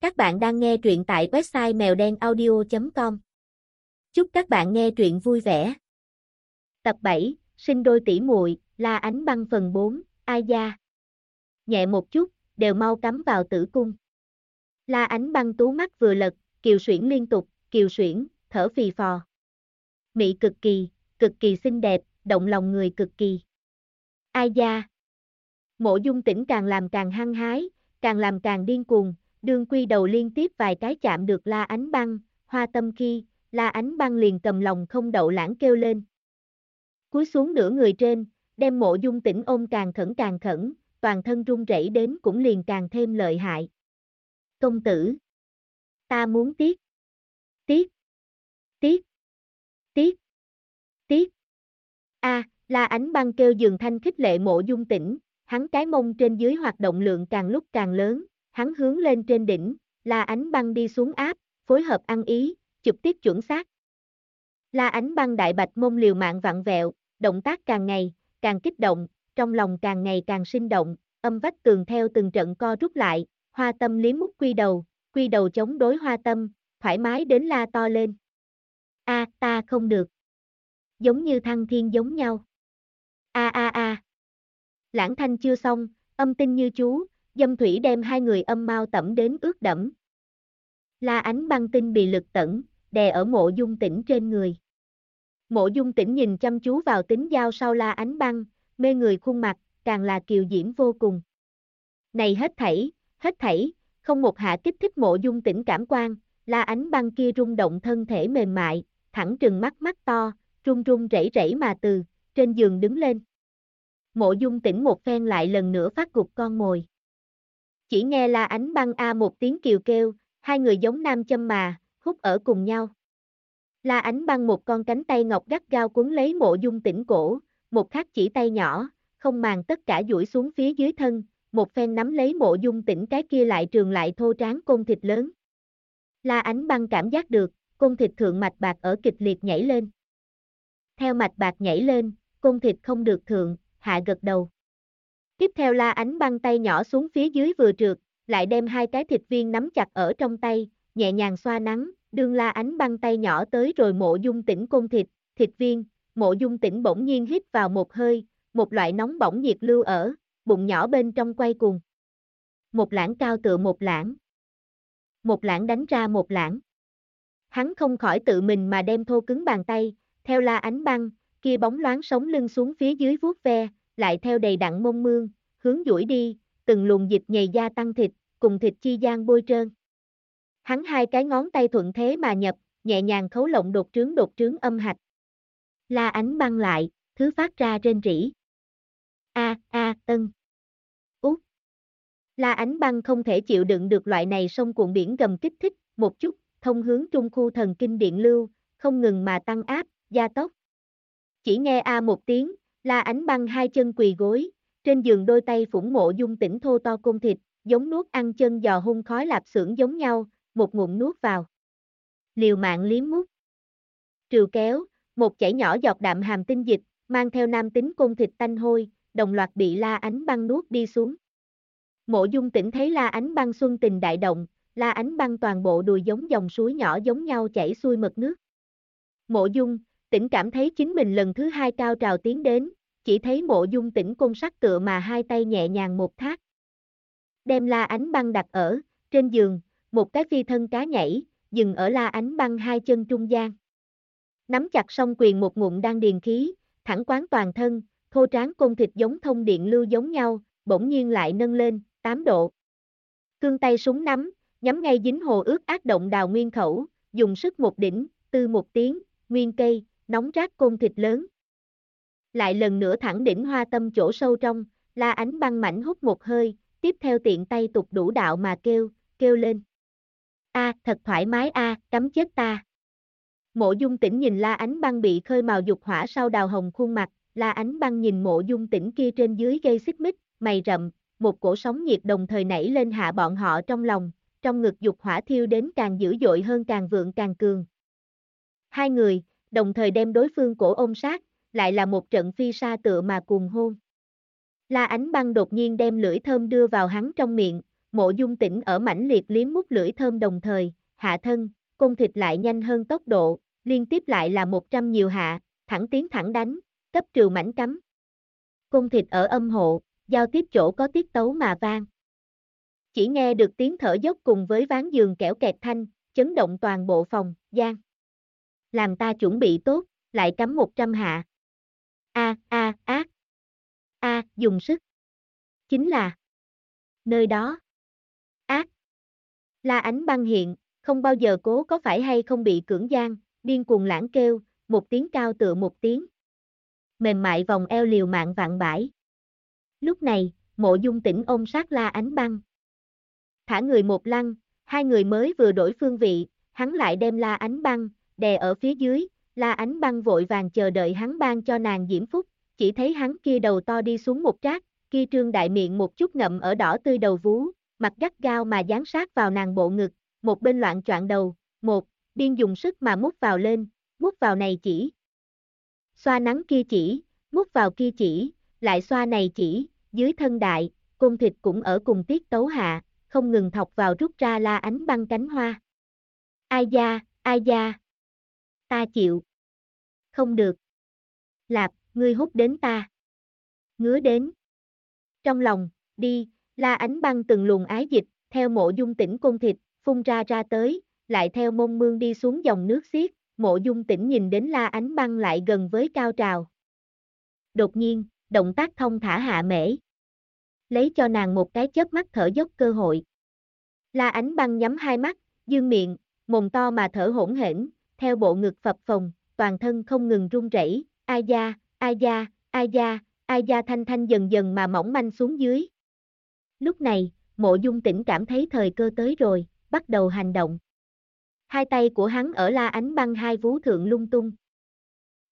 Các bạn đang nghe truyện tại website mèo đen audio.com. Chúc các bạn nghe truyện vui vẻ. Tập 7, sinh đôi tỷ muội, La Ánh băng phần 4, Ai Da. Nhẹ một chút, đều mau cắm vào tử cung. La Ánh băng tú mắt vừa lật, kiều xuyển liên tục, kiều xuyển, thở phì phò. Mị cực kỳ, cực kỳ xinh đẹp, động lòng người cực kỳ. Ai Da. Mộ dung tỉnh càng làm càng hăng hái, càng làm càng điên cuồng, đương quy đầu liên tiếp vài cái chạm được la ánh băng, hoa tâm khi, la ánh băng liền cầm lòng không đậu lãng kêu lên. Cúi xuống nửa người trên, đem mộ dung tỉnh ôm càng khẩn càng khẩn, toàn thân run rẩy đến cũng liền càng thêm lợi hại. Công tử! Ta muốn tiếc! Tiếc! Tiếc! Tiếc! Tiếc! A, la ánh băng kêu dường thanh khích lệ mộ dung tỉnh, hắn cái mông trên dưới hoạt động lượng càng lúc càng lớn, hắn hướng lên trên đỉnh, La Ánh Băng đi xuống áp, phối hợp ăn ý, chụp tiếp chuẩn xác. La Ánh Băng đại bạch mông liều mạng vặn vẹo, động tác càng ngày, càng kích động, trong lòng càng ngày càng sinh động, âm vách tường theo từng trận co rút lại, hoa tâm liếm mút quy đầu, quy đầu chống đối hoa tâm, thoải mái đến la to lên. A, ta không được. Giống như thăng thiên giống nhau. A a a. Lãng thanh chưa xong, âm tinh như chú, dâm thủy đem hai người âm mau tẩm đến ướt đẫm. La ánh băng tinh bị lực tẩn, đè ở mộ dung tỉnh trên người. Mộ dung tỉnh nhìn chăm chú vào tính dao sau la ánh băng, mê người khuôn mặt, càng là kiều diễm vô cùng. Này hết thảy, hết thảy, không một hạ kích thích mộ dung tỉnh cảm quan, la ánh băng kia rung động thân thể mềm mại, thẳng trừng mắt mắt to, run run rẩy rẩy mà từ, trên giường đứng lên. Mộ dung tỉnh một phen lại lần nữa phát gục con mồi. Chỉ nghe la ánh băng a một tiếng kiều kêu, hai người giống nam châm mà, hút ở cùng nhau. La ánh băng một con cánh tay ngọc gắt gao cuốn lấy mộ dung tỉnh cổ, một khác chỉ tay nhỏ, không màng tất cả duỗi xuống phía dưới thân, một phen nắm lấy mộ dung tỉnh cái kia lại trường lại thô tráng côn thịt lớn. La ánh băng cảm giác được, côn thịt thượng mạch bạc ở kịch liệt nhảy lên. Theo mạch bạc nhảy lên, côn thịt không được thượng, hạ gật đầu. Tiếp theo la ánh băng tay nhỏ xuống phía dưới vừa trượt, lại đem hai cái thịt viên nắm chặt ở trong tay, nhẹ nhàng xoa nắng, đương la ánh băng tay nhỏ tới rồi mộ dung tỉnh côn thịt, thịt viên, mộ dung tỉnh bỗng nhiên hít vào một hơi, một loại nóng bỏng nhiệt lưu ở, bụng nhỏ bên trong quay cuồng. Một lãng cao tựa một lãng. Một lãng đánh ra một lãng. Hắn không khỏi tự mình mà đem thô cứng bàn tay, theo la ánh băng, kia bóng loáng sống lưng xuống phía dưới vuốt ve, lại theo đầy đặn mông mương, hướng duỗi đi, từng luồng dịch nhầy da tăng thịt, cùng thịt chi gian bôi trơn. Hắn hai cái ngón tay thuận thế mà nhập, nhẹ nhàng khấu lộng đột trướng đột trướng âm hạch. La ánh băng lại, thứ phát ra trên rỉ. A, a, tân. Út. La ánh băng không thể chịu đựng được loại này sông cuộn biển gầm kích thích, một chút, thông hướng trung khu thần kinh điện lưu, không ngừng mà tăng áp, gia tốc. Chỉ nghe A một tiếng, La ánh băng hai chân quỳ gối, trên giường đôi tay phủng mộ dung tỉnh thô to côn thịt, giống nuốt ăn chân giò hung khói lạp xưởng giống nhau, một ngụm nuốt vào. Liều mạng liếm mút. Trừ kéo, một chảy nhỏ giọt đạm hàm tinh dịch, mang theo nam tính côn thịt tanh hôi, đồng loạt bị la ánh băng nuốt đi xuống. Mộ dung tỉnh thấy la ánh băng xuân tình đại động, la ánh băng toàn bộ đùi giống dòng suối nhỏ giống nhau chảy xuôi mật nước. Mộ dung, tỉnh cảm thấy chính mình lần thứ hai cao trào tiến đến, chỉ thấy mộ dung tỉnh côn sắc tựa mà hai tay nhẹ nhàng một thác. Đem la ánh băng đặt ở, trên giường, một cái phi thân cá nhảy, dừng ở la ánh băng hai chân trung gian. Nắm chặt song quyền một ngụm đang điền khí, thẳng quán toàn thân, thô tráng côn thịt giống thông điện lưu giống nhau, bỗng nhiên lại nâng lên, 8 độ. Cương tay súng nắm, nhắm ngay dính hồ ướt ác động đào nguyên khẩu, dùng sức một đỉnh, tư một tiếng, nguyên cây, nóng rát côn thịt lớn. Lại lần nữa thẳng đỉnh hoa tâm chỗ sâu trong, la ánh băng mảnh hút một hơi, tiếp theo tiện tay tục đủ đạo mà kêu, kêu lên. A, thật thoải mái a, cắm chết ta. Mộ dung tỉnh nhìn la ánh băng bị khơi màu dục hỏa sau đào hồng khuôn mặt, la ánh băng nhìn mộ dung tỉnh kia trên dưới gây xích mích, mày rậm, một cổ sóng nhiệt đồng thời nảy lên hạ bọn họ trong lòng, trong ngực dục hỏa thiêu đến càng dữ dội hơn càng vượng càng cường. Hai người, đồng thời đem đối phương cổ ôm sát, lại là một trận phi sa tựa mà cùng hôn. La ánh băng đột nhiên đem lưỡi thơm đưa vào hắn trong miệng, mộ dung tỉnh ở mảnh liệt liếm mút lưỡi thơm đồng thời, hạ thân, cung thịt lại nhanh hơn tốc độ, liên tiếp lại là 100 nhiều hạ, thẳng tiến thẳng đánh, cấp trừ mảnh cắm. Cung thịt ở âm hộ, giao tiếp chỗ có tiết tấu mà vang. Chỉ nghe được tiếng thở dốc cùng với ván giường kẽo kẹt thanh, chấn động toàn bộ phòng, gian. Làm ta chuẩn bị tốt, lại cắm 100 hạ. A, a, ác. A, dùng sức. Chính là. Nơi đó. Ác. La ánh băng hiện, không bao giờ cố có phải hay không bị cưỡng gian, điên cuồng lãng kêu, một tiếng cao tựa một tiếng. Mềm mại vòng eo liều mạng vạn bãi. Lúc này, mộ dung tỉnh ôm sát la ánh băng. Thả người một lăng, hai người mới vừa đổi phương vị, hắn lại đem la ánh băng, đè ở phía dưới, la ánh băng vội vàng chờ đợi hắn ban cho nàng diễm phúc, chỉ thấy hắn kia đầu to đi xuống một trác, kia trương đại miệng một chút ngậm ở đỏ tươi đầu vú, mặt gắt gao mà dán sát vào nàng bộ ngực, một bên loạn choạng đầu, một, biên dùng sức mà mút vào lên, mút vào này chỉ. Xoa nắng kia chỉ, mút vào kia chỉ, lại xoa này chỉ, dưới thân đại, cung thịt cũng ở cùng tiết tấu hạ, không ngừng thọc vào rút ra la ánh băng cánh hoa. Ai da, ai da. Ta chịu. Không được. Lạp, ngươi hút đến ta. Ngứa đến. Trong lòng, đi, la ánh băng từng luồng ái dịch, theo mộ dung tỉnh côn thịt, phun ra ra tới, lại theo mông mương đi xuống dòng nước xiết, mộ dung tỉnh nhìn đến la ánh băng lại gần với cao trào. Đột nhiên, động tác thông thả hạ mễ. Lấy cho nàng một cái chớp mắt thở dốc cơ hội. La ánh băng nhắm hai mắt, dương miệng, mồm to mà thở hỗn hển, theo bộ ngực phập phồng, toàn thân không ngừng run rẩy, ai da, ai da, ai da, ai da thanh thanh dần dần mà mỏng manh xuống dưới. Lúc này, mộ dung tỉnh cảm thấy thời cơ tới rồi, bắt đầu hành động. Hai tay của hắn ở la ánh băng hai vú thượng lung tung.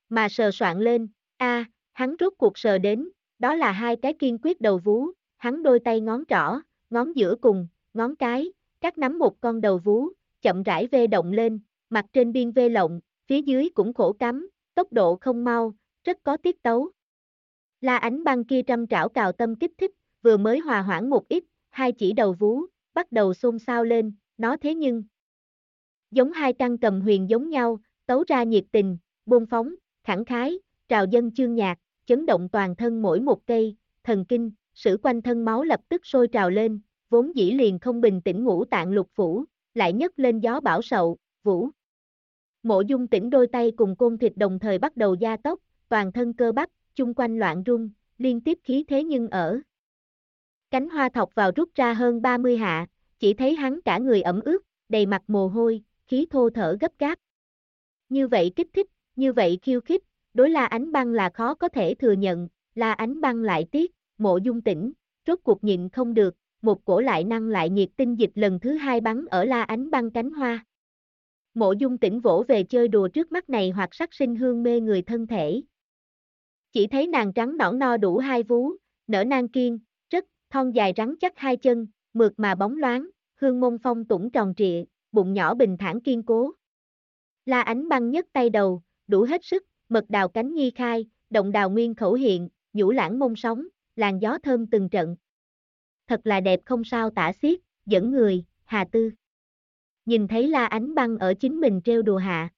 Mà sờ soạn lên, a, hắn rút cuộc sờ đến, đó là hai cái kiên quyết đầu vú, hắn đôi tay ngón trỏ, ngón giữa cùng, ngón cái, cắt nắm một con đầu vú, chậm rãi vê động lên, mặt trên biên vê lộng, phía dưới cũng khổ cắm, tốc độ không mau, rất có tiết tấu. La ánh băng kia trăm trảo cào tâm kích thích, vừa mới hòa hoãn một ít, hai chỉ đầu vú, bắt đầu xôn xao lên, nó thế nhưng. Giống hai căn cầm huyền giống nhau, tấu ra nhiệt tình, buông phóng, khẳng khái, trào dân chương nhạc, chấn động toàn thân mỗi một cây, thần kinh, sử quanh thân máu lập tức sôi trào lên, vốn dĩ liền không bình tĩnh ngũ tạng lục phủ, lại nhấc lên gió bão sậu, vũ. Mộ dung tỉnh đôi tay cùng côn thịt đồng thời bắt đầu gia tốc, toàn thân cơ bắp, chung quanh loạn rung, liên tiếp khí thế nhưng ở. Cánh hoa thọc vào rút ra hơn 30 hạ, chỉ thấy hắn cả người ẩm ướt, đầy mặt mồ hôi, khí thô thở gấp gáp. Như vậy kích thích, như vậy khiêu khích, đối la ánh băng là khó có thể thừa nhận, la ánh băng lại tiếc, mộ dung tỉnh, rốt cuộc nhịn không được, một cổ lại năng lại nhiệt tinh dịch lần thứ hai bắn ở la ánh băng cánh hoa. Mộ dung tỉnh vỗ về chơi đùa trước mắt này hoặc sắc sinh hương mê người thân thể. Chỉ thấy nàng trắng nõn no đủ hai vú, nở nang kiên, rất, thon dài rắn chắc hai chân, mượt mà bóng loáng, hương mông phong tủng tròn trịa, bụng nhỏ bình thản kiên cố. La ánh băng nhất tay đầu, đủ hết sức, mật đào cánh nhi khai, động đào nguyên khẩu hiện, nhũ lãng mông sóng, làn gió thơm từng trận. Thật là đẹp không sao tả xiết, dẫn người, hà tư. Nhìn thấy la ánh băng ở chính mình treo đùa hạ.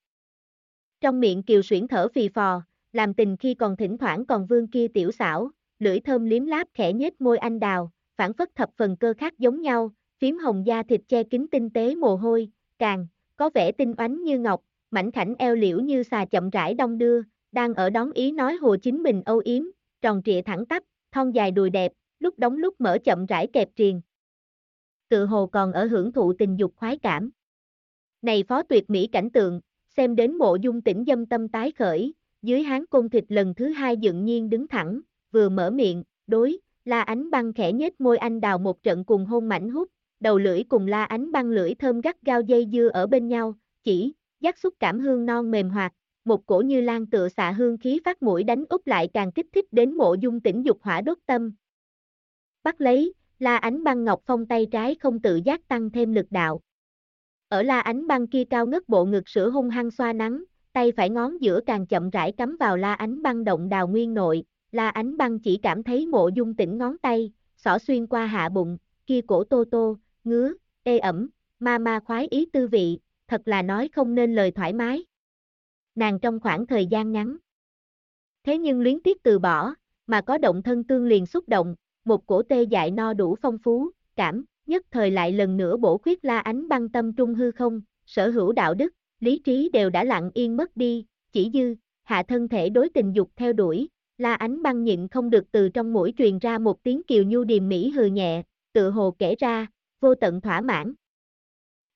Trong miệng kiều xuyển thở phì phò, làm tình khi còn thỉnh thoảng còn vương kia tiểu xảo, lưỡi thơm liếm láp khẽ nhếch môi anh đào, phản phất thập phần cơ khác giống nhau, phím hồng da thịt che kín tinh tế mồ hôi, càng, có vẻ tinh oánh như ngọc, mảnh khảnh eo liễu như xà chậm rãi đông đưa, đang ở đón ý nói hồ chính mình âu yếm, tròn trịa thẳng tắp, thon dài đùi đẹp, lúc đóng lúc mở chậm rãi kẹp triền. Tự hồ còn ở hưởng thụ tình dục khoái cảm. Này phó tuyệt mỹ cảnh tượng, xem đến mộ dung tỉnh dâm tâm tái khởi, dưới hán côn thịt lần thứ hai dựng nhiên đứng thẳng, vừa mở miệng, đối, la ánh băng khẽ nhếch môi anh đào một trận cùng hôn mảnh hút, đầu lưỡi cùng la ánh băng lưỡi thơm gắt gao dây dưa ở bên nhau, chỉ, giác xúc cảm hương non mềm hoạt, một cổ như lan tựa xạ hương khí phát mũi đánh úp lại càng kích thích đến mộ dung tỉnh dục hỏa đốt tâm. Bắt lấy, la ánh băng ngọc phong tay trái không tự giác tăng thêm lực đạo. Ở la ánh băng kia cao ngất bộ ngực sữa hung hăng xoa nắng, tay phải ngón giữa càng chậm rãi cắm vào la ánh băng động đào nguyên nội, la ánh băng chỉ cảm thấy mộ dung tỉnh ngón tay, xỏ xuyên qua hạ bụng, kia cổ tô tô, ngứa, ê ẩm, ma ma khoái ý tư vị, thật là nói không nên lời thoải mái. Nàng trong khoảng thời gian ngắn. Thế nhưng luyến tiếc từ bỏ, mà có động thân tương liền xúc động, một cổ tê dại no đủ phong phú, cảm, nhất thời lại lần nữa bổ khuyết la ánh băng tâm trung hư không, sở hữu đạo đức, lý trí đều đã lặng yên mất đi, chỉ dư, hạ thân thể đối tình dục theo đuổi, la ánh băng nhịn không được từ trong mũi truyền ra một tiếng kiều nhu điềm mỹ hừ nhẹ, tự hồ kể ra, vô tận thỏa mãn.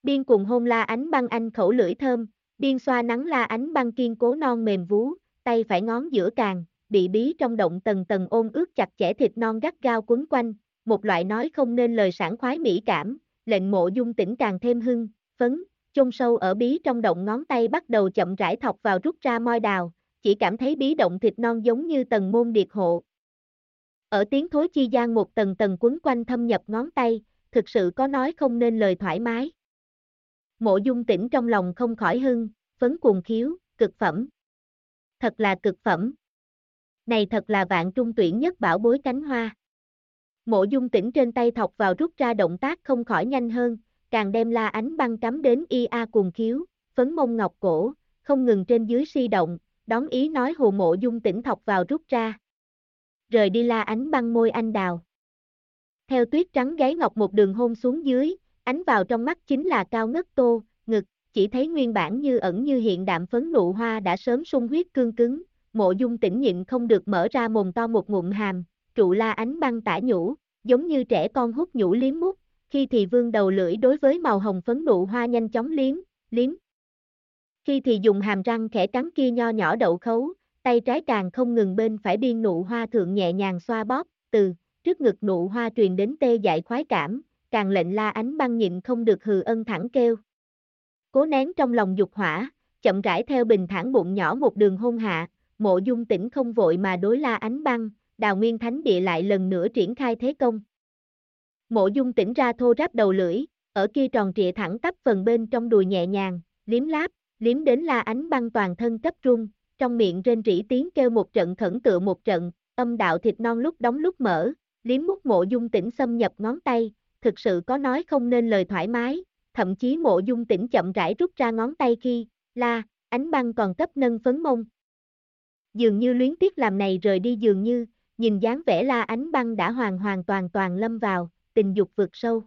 Biên cùng hôn la ánh băng anh khẩu lưỡi thơm, biên xoa nắng la ánh băng kiên cố non mềm vú, tay phải ngón giữa càng, bị bí trong động tầng tầng ôn ướt chặt chẽ thịt non gắt gao quấn quanh, một loại nói không nên lời sảng khoái mỹ cảm, lệnh mộ dung tỉnh càng thêm hưng, phấn, chôn sâu ở bí trong động ngón tay bắt đầu chậm rãi thọc vào rút ra moi đào, chỉ cảm thấy bí động thịt non giống như tầng môn điệt hộ. Ở tiếng thối chi gian một tầng tầng quấn quanh thâm nhập ngón tay, thực sự có nói không nên lời thoải mái. Mộ dung tỉnh trong lòng không khỏi hưng, phấn cuồng khiếu, cực phẩm. Thật là cực phẩm. Này thật là vạn trung tuyển nhất bảo bối cánh hoa. Mộ dung tỉnh trên tay thọc vào rút ra động tác không khỏi nhanh hơn, càng đem la ánh băng cắm đến Y A cuồng khiếu, phấn mông ngọc cổ, không ngừng trên dưới si động, đón ý nói hồ mộ dung tỉnh thọc vào rút ra. Rời đi la ánh băng môi anh đào. Theo tuyết trắng gáy ngọc một đường hôn xuống dưới, ánh vào trong mắt chính là cao ngất tô, ngực, chỉ thấy nguyên bản như ẩn như hiện đạm phấn nụ hoa đã sớm sung huyết cương cứng, mộ dung tỉnh nhịn không được mở ra mồm to một ngụm hàm, trụ la ánh băng tả nhũ, giống như trẻ con hút nhũ liếm mút, khi thì vương đầu lưỡi đối với màu hồng phấn nụ hoa nhanh chóng liếm, liếm. Khi thì dùng hàm răng khẽ cắn kia nho nhỏ đậu khấu, tay trái càng không ngừng bên phải biên nụ hoa thượng nhẹ nhàng xoa bóp, từ, trước ngực nụ hoa truyền đến tê dại khoái cảm, càng lệnh la ánh băng nhịn không được hừ ân thẳng kêu. Cố nén trong lòng dục hỏa, chậm rãi theo bình thản bụng nhỏ một đường hôn hạ, mộ dung tỉnh không vội mà đối la ánh băng, đào nguyên thánh địa lại lần nữa triển khai thế công. Mộ dung tỉnh ra thô ráp đầu lưỡi, ở kia tròn trịa thẳng tắp phần bên trong đùi nhẹ nhàng, liếm láp, liếm đến la ánh băng toàn thân cấp rung, trong miệng rên rỉ tiếng kêu một trận khẩn tựa một trận, âm đạo thịt non lúc đóng lúc mở, liếm mút mộ dung tỉnh xâm nhập ngón tay, thực sự có nói không nên lời thoải mái, thậm chí mộ dung tỉnh chậm rãi rút ra ngón tay khi, la, ánh băng còn cấp nâng phấn mông. Dường như luyến tiếc làm này rời đi dường như, nhìn dáng vẻ la ánh băng đã hoàn hoàn toàn toàn lâm vào, tình dục vượt sâu.